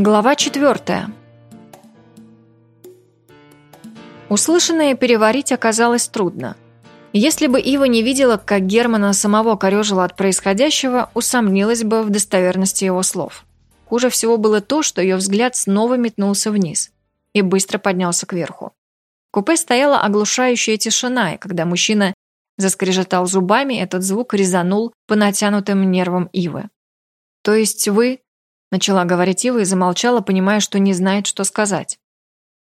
Глава четвертая. Услышанное переварить оказалось трудно. Если бы Ива не видела, как Германа самого корежила от происходящего, усомнилась бы в достоверности его слов. Хуже всего было то, что ее взгляд снова метнулся вниз и быстро поднялся кверху. В купе стояла оглушающая тишина, и когда мужчина заскрежетал зубами, этот звук резанул по натянутым нервам Ивы. «То есть вы...» – начала говорить Ива и замолчала, понимая, что не знает, что сказать.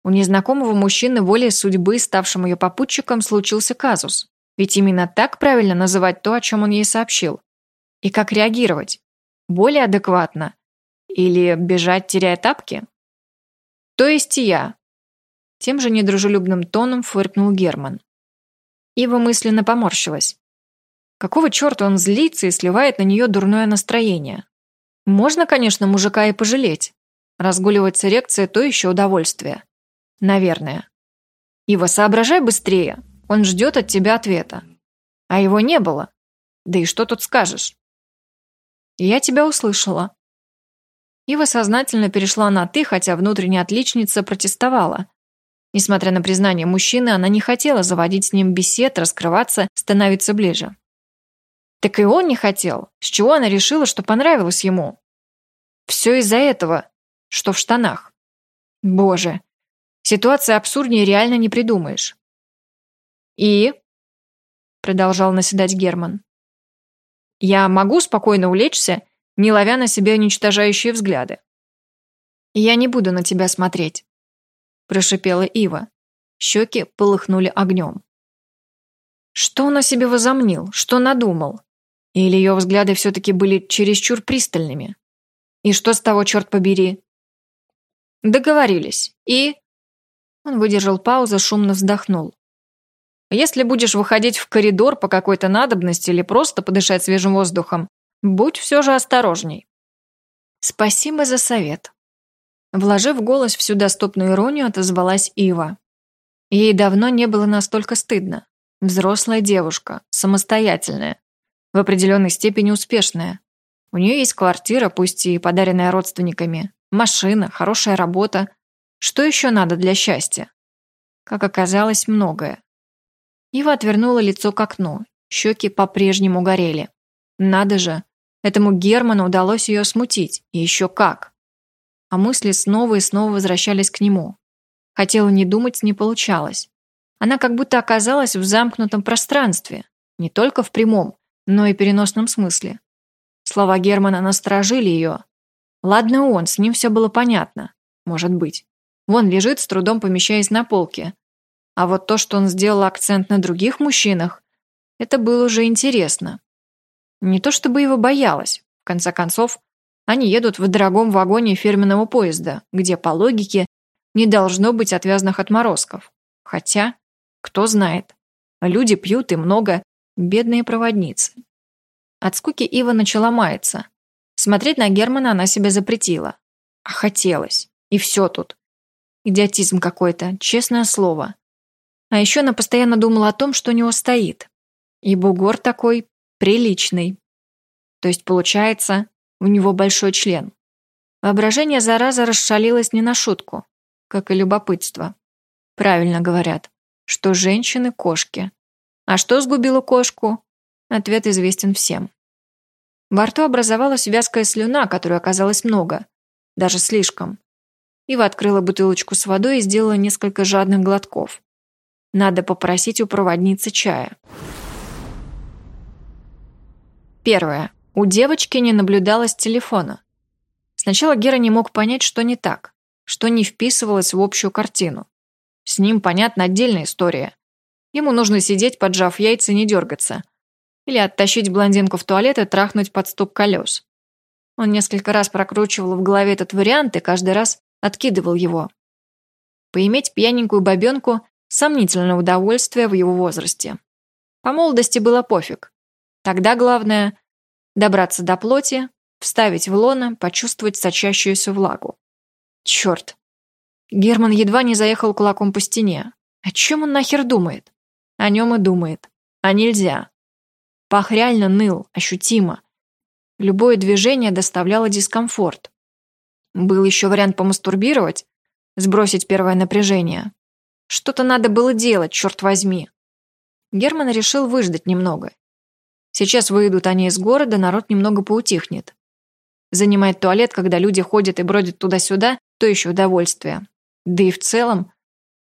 У незнакомого мужчины волей судьбы, ставшим ее попутчиком, случился казус. Ведь именно так правильно называть то, о чем он ей сообщил. И как реагировать? Более адекватно? Или бежать, теряя тапки? То есть и я. Тем же недружелюбным тоном фыркнул Герман. Ива мысленно поморщилась. Какого черта он злится и сливает на нее дурное настроение? Можно, конечно, мужика и пожалеть. Разгуливать с эрекцией – то еще удовольствие. Наверное. Ива, соображай быстрее. Он ждет от тебя ответа. А его не было. Да и что тут скажешь? Я тебя услышала. Ива сознательно перешла на «ты», хотя внутренняя отличница протестовала. Несмотря на признание мужчины, она не хотела заводить с ним бесед, раскрываться, становиться ближе. Так и он не хотел. С чего она решила, что понравилось ему? Все из-за этого, что в штанах. Боже, ситуация абсурднее реально не придумаешь. И? Продолжал наседать Герман. Я могу спокойно улечься, не ловя на себе уничтожающие взгляды. Я не буду на тебя смотреть, прошипела Ива. Щеки полыхнули огнем. Что он о себе возомнил? Что надумал? Или ее взгляды все-таки были чересчур пристальными? И что с того, черт побери? Договорились. И... Он выдержал паузу, шумно вздохнул. Если будешь выходить в коридор по какой-то надобности или просто подышать свежим воздухом, будь все же осторожней. Спасибо за совет. Вложив в голос всю доступную иронию, отозвалась Ива. Ей давно не было настолько стыдно. Взрослая девушка, самостоятельная в определенной степени успешная. У нее есть квартира, пусть и подаренная родственниками, машина, хорошая работа. Что еще надо для счастья? Как оказалось, многое. Ива отвернула лицо к окну, щеки по-прежнему горели. Надо же, этому Герману удалось ее смутить, и еще как. А мысли снова и снова возвращались к нему. Хотела не думать, не получалось. Она как будто оказалась в замкнутом пространстве, не только в прямом, но и переносном смысле. Слова Германа насторожили ее. Ладно он, с ним все было понятно. Может быть. Вон лежит, с трудом помещаясь на полке. А вот то, что он сделал акцент на других мужчинах, это было уже интересно. Не то чтобы его боялась. В конце концов, они едут в дорогом вагоне фирменного поезда, где, по логике, не должно быть отвязных отморозков. Хотя, кто знает. Люди пьют и много, Бедные проводницы. От скуки Ива начала маяться. Смотреть на Германа она себе запретила. А хотелось. И все тут. Идиотизм какой-то, честное слово. А еще она постоянно думала о том, что у него стоит. И бугор такой приличный. То есть, получается, у него большой член. Воображение зараза расшалилось не на шутку, как и любопытство. Правильно говорят, что женщины – кошки. А что сгубило кошку? Ответ известен всем. Во рту образовалась вязкая слюна, которой оказалось много. Даже слишком. Ива открыла бутылочку с водой и сделала несколько жадных глотков. Надо попросить у проводницы чая. Первое. У девочки не наблюдалось телефона. Сначала Гера не мог понять, что не так, что не вписывалось в общую картину. С ним, понятно, отдельная история. Ему нужно сидеть, поджав яйца не дергаться. Или оттащить блондинку в туалет и трахнуть под стук колес. Он несколько раз прокручивал в голове этот вариант и каждый раз откидывал его. Поиметь пьяненькую бабенку – сомнительное удовольствие в его возрасте. По молодости было пофиг. Тогда главное – добраться до плоти, вставить в лоно, почувствовать сочащуюся влагу. Черт. Герман едва не заехал кулаком по стене. О чем он нахер думает? О нем и думает. А нельзя. Пах реально ныл, ощутимо. Любое движение доставляло дискомфорт. Был еще вариант помастурбировать, сбросить первое напряжение. Что-то надо было делать, черт возьми. Герман решил выждать немного. Сейчас выйдут они из города, народ немного поутихнет. Занимать туалет, когда люди ходят и бродят туда-сюда, то еще удовольствие. Да и в целом,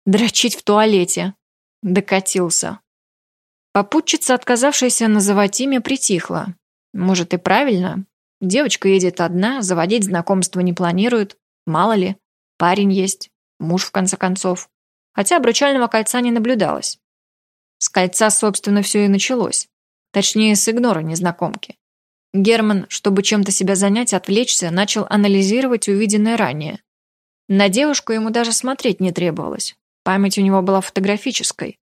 дрочить в туалете. Докатился. Попутчица, отказавшаяся называть имя, притихла. Может и правильно. Девочка едет одна, заводить знакомство не планирует. Мало ли, парень есть, муж в конце концов. Хотя обручального кольца не наблюдалось. С кольца, собственно, все и началось. Точнее, с игнора незнакомки. Герман, чтобы чем-то себя занять, отвлечься, начал анализировать увиденное ранее. На девушку ему даже смотреть не требовалось. Память у него была фотографической.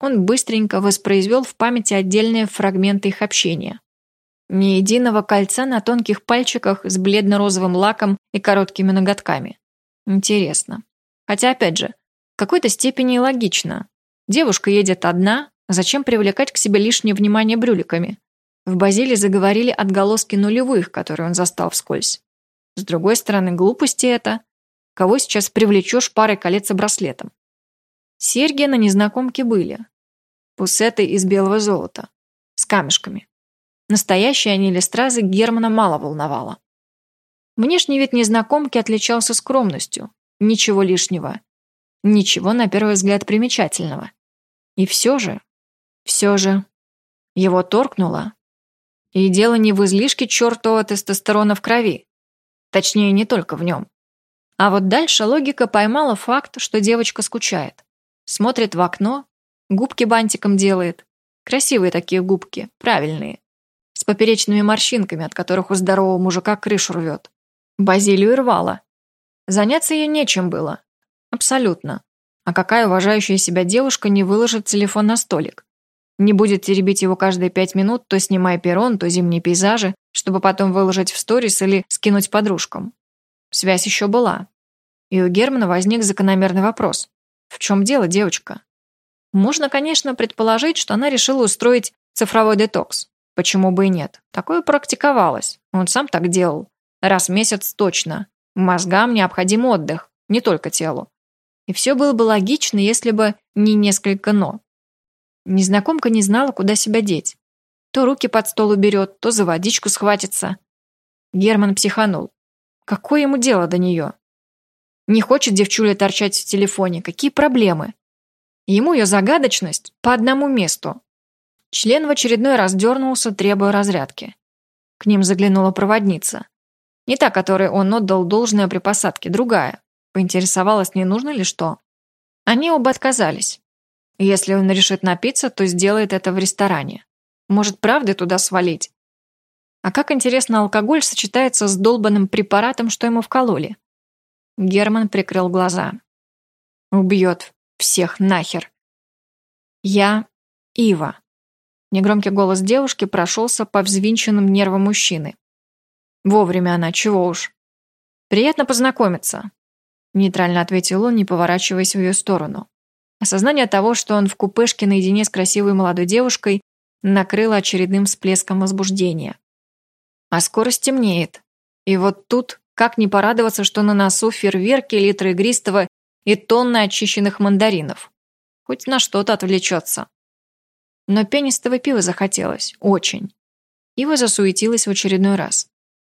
Он быстренько воспроизвел в памяти отдельные фрагменты их общения. Ни единого кольца на тонких пальчиках с бледно-розовым лаком и короткими ноготками. Интересно. Хотя, опять же, в какой-то степени логично. Девушка едет одна, зачем привлекать к себе лишнее внимание брюликами? В Базиле заговорили отголоски нулевых, которые он застал вскользь. С другой стороны, глупости это. Кого сейчас привлечешь парой колец и браслетом? Серьги на незнакомке были. Пусеты из белого золота. С камешками. Настоящие они или стразы Германа мало волновало. Внешний вид незнакомки отличался скромностью. Ничего лишнего. Ничего, на первый взгляд, примечательного. И все же, все же, его торкнуло. И дело не в излишке чертового тестостерона в крови. Точнее, не только в нем. А вот дальше логика поймала факт, что девочка скучает смотрит в окно, губки бантиком делает. Красивые такие губки, правильные. С поперечными морщинками, от которых у здорового мужика крышу рвет. Базилию рвала. Заняться ей нечем было. Абсолютно. А какая уважающая себя девушка не выложит телефон на столик? Не будет теребить его каждые пять минут, то снимая перрон, то зимние пейзажи, чтобы потом выложить в сторис или скинуть подружкам. Связь еще была. И у Германа возник закономерный вопрос. В чем дело, девочка? Можно, конечно, предположить, что она решила устроить цифровой детокс. Почему бы и нет? Такое практиковалось. Он сам так делал. Раз в месяц точно. Мозгам необходим отдых, не только телу. И все было бы логично, если бы не несколько «но». Незнакомка не знала, куда себя деть. То руки под стол уберет, то за водичку схватится. Герман психанул. Какое ему дело до нее? Не хочет девчуля торчать в телефоне. Какие проблемы? Ему ее загадочность по одному месту. Член в очередной раз дернулся, требуя разрядки. К ним заглянула проводница. Не та, которой он отдал должное при посадке, другая. Поинтересовалась, не нужно ли что. Они оба отказались. Если он решит напиться, то сделает это в ресторане. Может, правда туда свалить? А как интересно алкоголь сочетается с долбанным препаратом, что ему вкололи? Герман прикрыл глаза. Убьет всех нахер. Я Ива. Негромкий голос девушки прошелся по взвинченным нервам мужчины. Вовремя она, чего уж. Приятно познакомиться. Нейтрально ответил он, не поворачиваясь в ее сторону. Осознание того, что он в купешке наедине с красивой молодой девушкой, накрыло очередным всплеском возбуждения. А скоро стемнеет. И вот тут как не порадоваться, что на носу фейерверки, литры игристого и тонны очищенных мандаринов. Хоть на что-то отвлечется. Но пенистого пива захотелось. Очень. Ива засуетилась в очередной раз.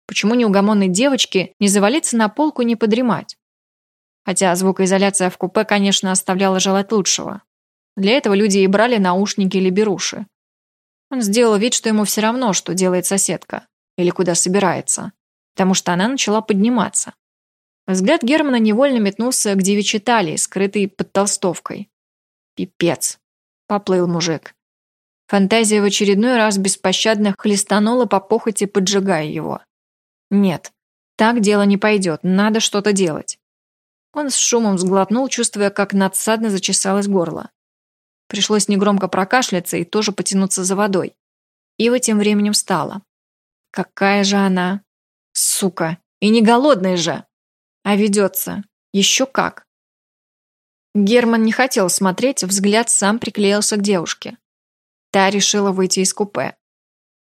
Почему неугомонной девочке не завалиться на полку и не подремать? Хотя звукоизоляция в купе, конечно, оставляла желать лучшего. Для этого люди и брали наушники или беруши. Он сделал вид, что ему все равно, что делает соседка. Или куда собирается потому что она начала подниматься. Взгляд Германа невольно метнулся к девичьей талии, скрытой под толстовкой. «Пипец!» — поплыл мужик. Фантазия в очередной раз беспощадно хлестанула по похоти, поджигая его. «Нет, так дело не пойдет, надо что-то делать». Он с шумом сглотнул, чувствуя, как надсадно зачесалось горло. Пришлось негромко прокашляться и тоже потянуться за водой. Ива тем временем встала. Какая же она Сука, и не голодный же. А ведется. Еще как. Герман не хотел смотреть, взгляд сам приклеился к девушке. Та решила выйти из купе.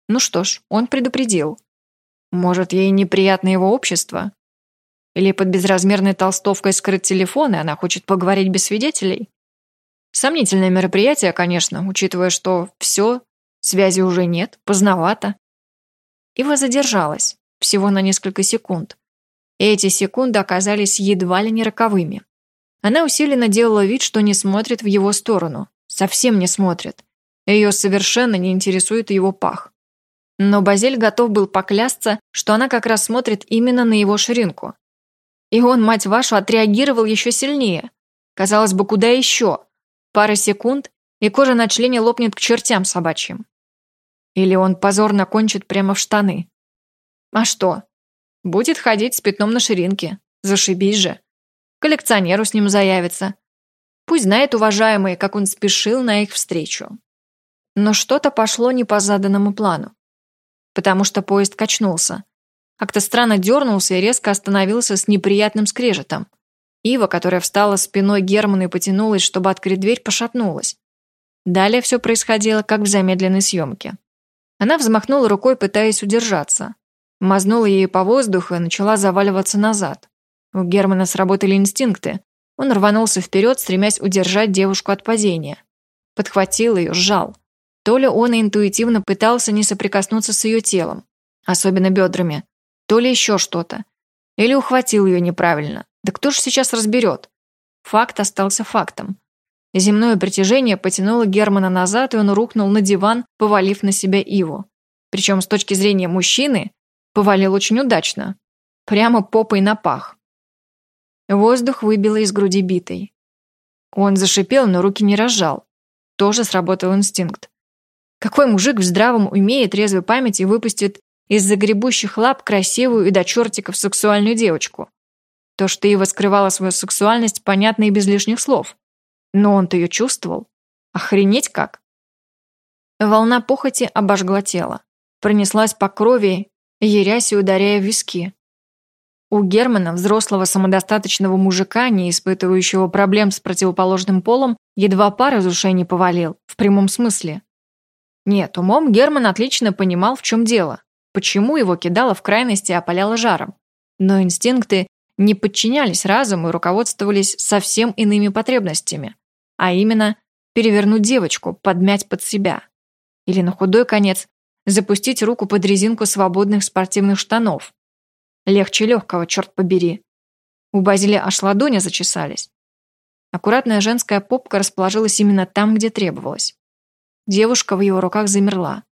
Ну что ж, он предупредил. Может, ей неприятно его общество? Или под безразмерной толстовкой скрыть телефон, и она хочет поговорить без свидетелей? Сомнительное мероприятие, конечно, учитывая, что все, связи уже нет, поздновато. Ива задержалась, всего на несколько секунд. Эти секунды оказались едва ли не роковыми. Она усиленно делала вид, что не смотрит в его сторону. Совсем не смотрит. Ее совершенно не интересует его пах. Но Базель готов был поклясться, что она как раз смотрит именно на его ширинку. И он, мать вашу, отреагировал еще сильнее. Казалось бы, куда еще? Пара секунд, и кожа на члене лопнет к чертям собачьим. Или он позорно кончит прямо в штаны. А что? Будет ходить с пятном на ширинке. Зашибись же. Коллекционеру с ним заявится. Пусть знает, уважаемый, как он спешил на их встречу. Но что-то пошло не по заданному плану. Потому что поезд качнулся. Как-то странно дернулся и резко остановился с неприятным скрежетом. Ива, которая встала спиной Германа и потянулась, чтобы открыть дверь, пошатнулась. Далее все происходило, как в замедленной съемке. Она взмахнула рукой, пытаясь удержаться. Мазнула ей по воздуху и начала заваливаться назад. У Германа сработали инстинкты. Он рванулся вперед, стремясь удержать девушку от падения. Подхватил ее, сжал. То ли он интуитивно пытался не соприкоснуться с ее телом, особенно бедрами, то ли еще что-то. Или ухватил ее неправильно. Да кто ж сейчас разберет? Факт остался фактом. Земное притяжение потянуло Германа назад, и он рухнул на диван, повалив на себя Иву. Причем с точки зрения мужчины, повалил очень удачно. Прямо попой на пах. Воздух выбило из груди битой. Он зашипел, но руки не разжал. Тоже сработал инстинкт. Какой мужик в здравом уме и трезвой памяти выпустит из загребущих лап красивую и до чертиков сексуальную девочку? То, что Ива скрывала свою сексуальность, понятно и без лишних слов. Но он-то ее чувствовал. Охренеть как! Волна похоти обожгла тело. Пронеслась по крови, ярясь и ударяя виски. У Германа, взрослого самодостаточного мужика, не испытывающего проблем с противоположным полом, едва пар из ушей не повалил, в прямом смысле. Нет, умом Герман отлично понимал, в чем дело, почему его кидало в крайности и опаляло жаром. Но инстинкты не подчинялись разуму и руководствовались совсем иными потребностями, а именно перевернуть девочку, подмять под себя. Или на худой конец запустить руку под резинку свободных спортивных штанов. Легче легкого, черт побери. У Базилия аж ладони зачесались. Аккуратная женская попка расположилась именно там, где требовалось. Девушка в его руках замерла.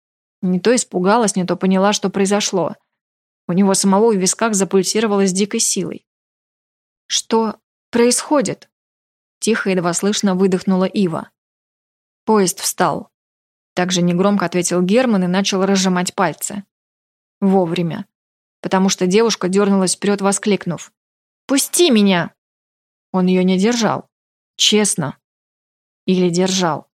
Не то испугалась, не то поняла, что произошло. У него самого в висках запульсировало с дикой силой. «Что происходит?» Тихо, едва слышно выдохнула Ива. Поезд встал. Также негромко ответил Герман и начал разжимать пальцы. Вовремя. Потому что девушка дернулась вперед, воскликнув. «Пусти меня!» Он ее не держал. Честно. Или держал.